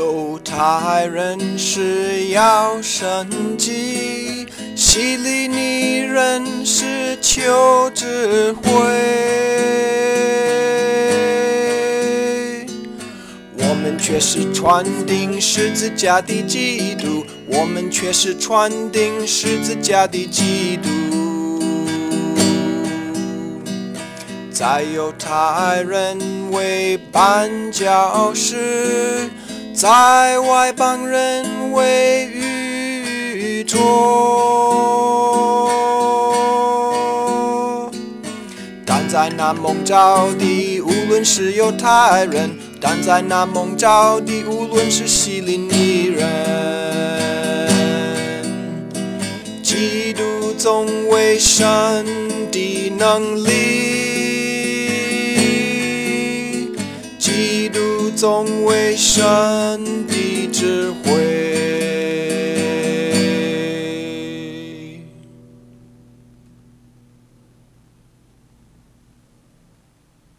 犹太人是要生机，希利你人是求智慧。我们却是传定十字架的基督，我们却是传定十字架的基督。在犹太人为绊脚石，在外邦人为愚拙。但在那蒙召的，无论是犹太人，但在那蒙召的，无论是希利尼人，基督总为神的能力，总为神的智慧。